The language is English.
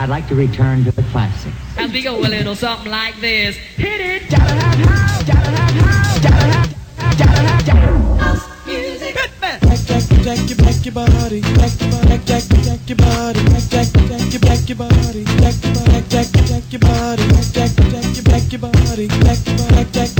I'd like to return to the classics. As we go a little something like this. Hit it! House, gotta have Jack, jack, jack, your, jack your body, jack, jack, jack, jack your body, jack, jack, jack, your, jack your body, jack, jack, jack, jack your body, jack, jack, jack, jack your body, jack, jack, jack, jack